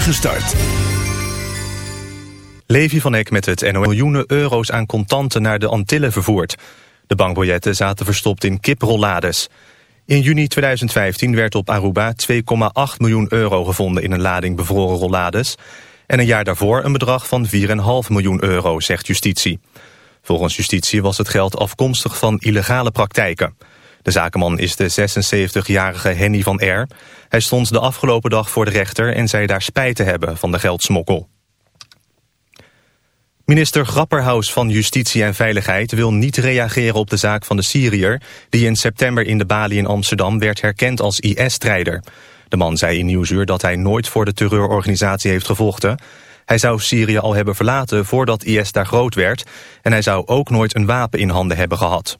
spoedige start. Levi van Eck met het NO miljoenen euro's aan contanten naar de Antillen vervoerd. De bankbiljetten zaten verstopt in kiprollades. In juni 2015 werd op Aruba 2,8 miljoen euro gevonden in een lading bevroren rollades. En een jaar daarvoor een bedrag van 4,5 miljoen euro, zegt justitie. Volgens justitie was het geld afkomstig van illegale praktijken. De zakenman is de 76-jarige Henny van R. Hij stond de afgelopen dag voor de rechter en zei daar spijt te hebben van de geldsmokkel. Minister Grapperhaus van Justitie en Veiligheid wil niet reageren op de zaak van de Syriër... die in september in de Bali in Amsterdam werd herkend als IS-strijder. De man zei in Nieuwsuur dat hij nooit voor de terreurorganisatie heeft gevochten. Hij zou Syrië al hebben verlaten voordat IS daar groot werd... en hij zou ook nooit een wapen in handen hebben gehad.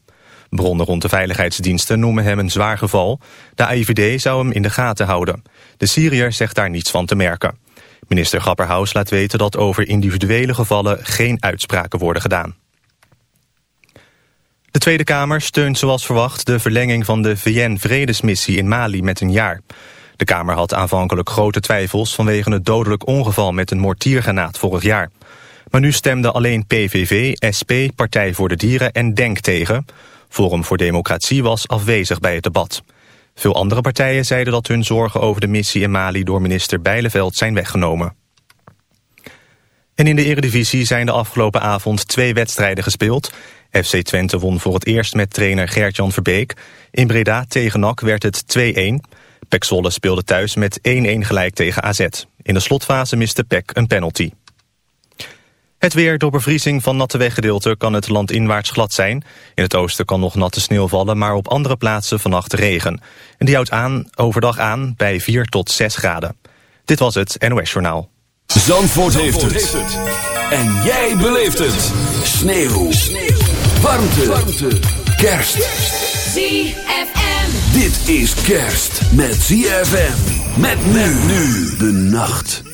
Bronnen rond de veiligheidsdiensten noemen hem een zwaar geval. De AIVD zou hem in de gaten houden. De Syriër zegt daar niets van te merken. Minister Grapperhaus laat weten dat over individuele gevallen geen uitspraken worden gedaan. De Tweede Kamer steunt zoals verwacht de verlenging van de VN-vredesmissie in Mali met een jaar. De Kamer had aanvankelijk grote twijfels vanwege het dodelijk ongeval met een mortiergranaat vorig jaar. Maar nu stemden alleen PVV, SP, Partij voor de Dieren en DENK tegen. Forum voor Democratie was afwezig bij het debat. Veel andere partijen zeiden dat hun zorgen over de missie in Mali door minister Bijleveld zijn weggenomen. En in de Eredivisie zijn de afgelopen avond twee wedstrijden gespeeld. FC Twente won voor het eerst met trainer Gert-Jan Verbeek. In Breda tegen NAC werd het 2-1. Pek Zwolle speelde thuis met 1-1 gelijk tegen AZ. In de slotfase miste Pek een penalty. Het weer door bevriezing van natte weggedeelten kan het land inwaarts glad zijn. In het oosten kan nog natte sneeuw vallen, maar op andere plaatsen vannacht regen. En die houdt aan, overdag aan bij 4 tot 6 graden. Dit was het NOS Journaal. Zandvoort, heeft, het. En jij beleeft het. Sneeuw. sneeuw. Warmte. Warmte. Kerst. ZFM. Dit is kerst met ZFM. Met men nu de nacht.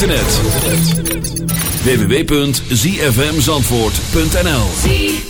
Internet. www.zfmzandvoort.nl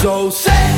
So say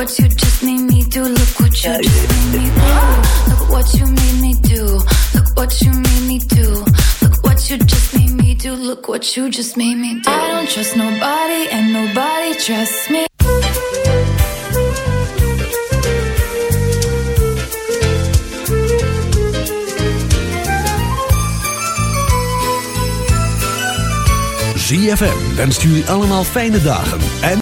what you just made me do. Look what you just made me do. Look what you made me do. Look what you made me do. Look what you just made me do. Look what you just made me do. I don't trust nobody, and nobody trusts me. ZFM wenst jullie allemaal fijne dagen en...